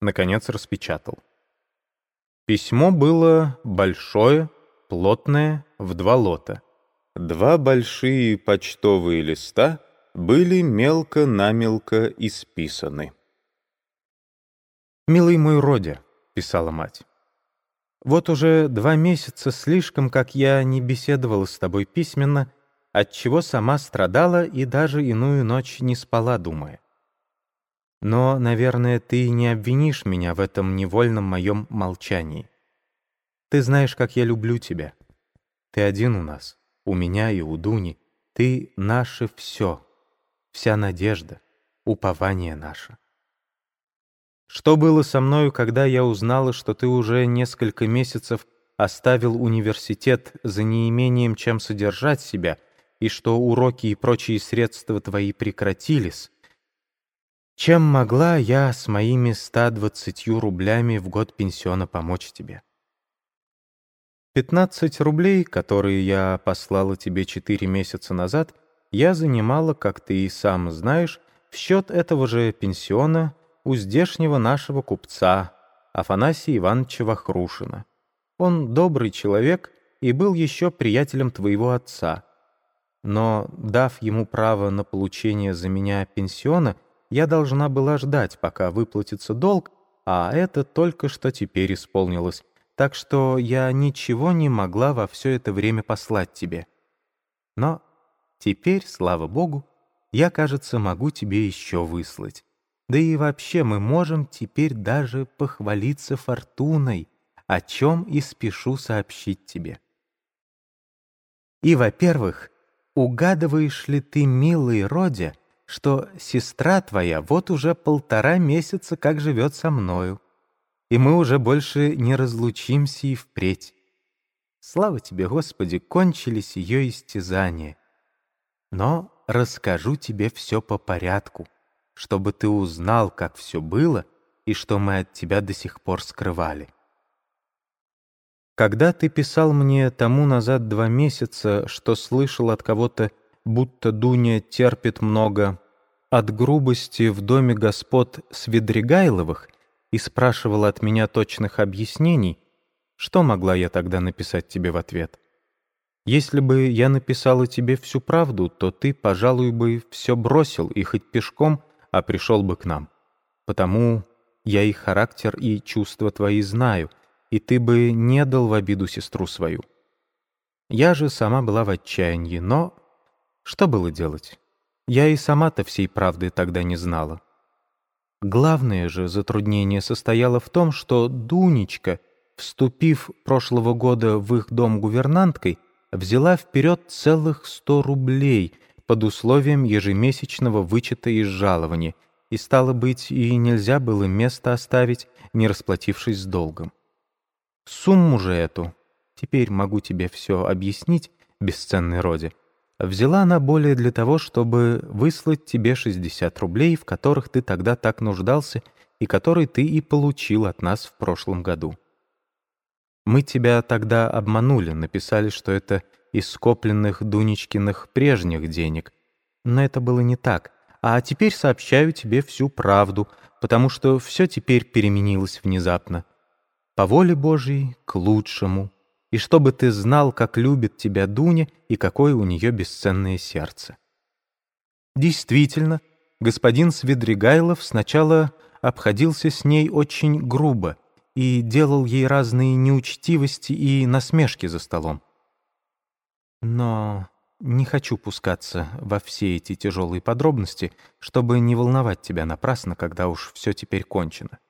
Наконец распечатал. Письмо было большое, плотное, в два лота. Два большие почтовые листа были мелко-намелко исписаны. «Милый мой Родя», — писала мать, — «вот уже два месяца слишком, как я не беседовала с тобой письменно, отчего сама страдала и даже иную ночь не спала, думая. Но, наверное, ты не обвинишь меня в этом невольном моем молчании. Ты знаешь, как я люблю тебя. Ты один у нас, у меня и у Дуни. Ты наше все, вся надежда, упование наше. Что было со мною, когда я узнала, что ты уже несколько месяцев оставил университет за неимением чем содержать себя, и что уроки и прочие средства твои прекратились, чем могла я с моими 120 рублями в год пенсиона помочь тебе? 15 рублей, которые я послала тебе 4 месяца назад, я занимала, как ты и сам знаешь, в счет этого же пенсиона у здешнего нашего купца Афанасия Ивановича Вахрушина. Он добрый человек и был еще приятелем твоего отца. Но, дав ему право на получение за меня пенсиона, я должна была ждать, пока выплатится долг, а это только что теперь исполнилось, так что я ничего не могла во все это время послать тебе. Но теперь, слава Богу, я, кажется, могу тебе еще выслать. Да и вообще мы можем теперь даже похвалиться фортуной, о чем и спешу сообщить тебе. И, во-первых, угадываешь ли ты, милый Родя, что сестра твоя вот уже полтора месяца как живет со мною, и мы уже больше не разлучимся и впредь. Слава тебе, Господи, кончились ее истязания. Но расскажу тебе все по порядку, чтобы ты узнал, как все было и что мы от тебя до сих пор скрывали. Когда ты писал мне тому назад два месяца, что слышал от кого-то будто Дуня терпит много от грубости в доме господ Свидригайловых и спрашивала от меня точных объяснений, что могла я тогда написать тебе в ответ? Если бы я написала тебе всю правду, то ты, пожалуй, бы все бросил и хоть пешком, а пришел бы к нам. Потому я и характер, и чувства твои знаю, и ты бы не дал в обиду сестру свою. Я же сама была в отчаянии, но что было делать? Я и сама-то всей правды тогда не знала. Главное же затруднение состояло в том, что Дунечка, вступив прошлого года в их дом гувернанткой, взяла вперед целых сто рублей под условием ежемесячного вычета из жалования, и, стало быть, и нельзя было место оставить, не расплатившись с долгом. Сумму же эту, теперь могу тебе все объяснить, бесценный роде, Взяла она более для того, чтобы выслать тебе 60 рублей, в которых ты тогда так нуждался и которые ты и получил от нас в прошлом году. Мы тебя тогда обманули, написали, что это из скопленных Дунечкиных прежних денег. Но это было не так. А теперь сообщаю тебе всю правду, потому что все теперь переменилось внезапно. По воле Божьей к лучшему и чтобы ты знал, как любит тебя Дуня и какое у нее бесценное сердце. Действительно, господин Свидригайлов сначала обходился с ней очень грубо и делал ей разные неучтивости и насмешки за столом. Но не хочу пускаться во все эти тяжелые подробности, чтобы не волновать тебя напрасно, когда уж все теперь кончено.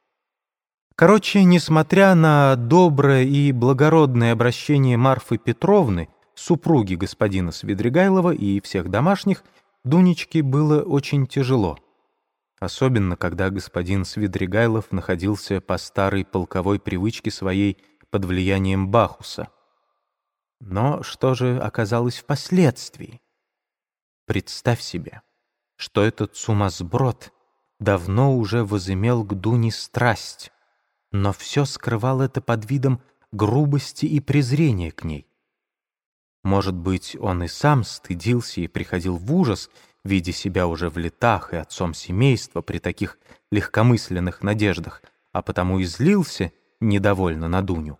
Короче, несмотря на доброе и благородное обращение Марфы Петровны, супруги господина Свидригайлова и всех домашних, Дунечке было очень тяжело. Особенно, когда господин Свидригайлов находился по старой полковой привычке своей под влиянием Бахуса. Но что же оказалось впоследствии? Представь себе, что этот сумасброд давно уже возымел к Дуне страсть, но все скрывал это под видом грубости и презрения к ней. Может быть, он и сам стыдился и приходил в ужас, видя себя уже в летах и отцом семейства при таких легкомысленных надеждах, а потому и злился недовольно на Дуню.